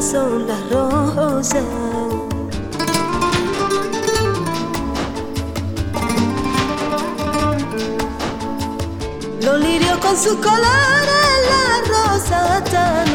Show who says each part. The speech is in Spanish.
Speaker 1: son las rosas. Los lirios con sus colores, la rosa tan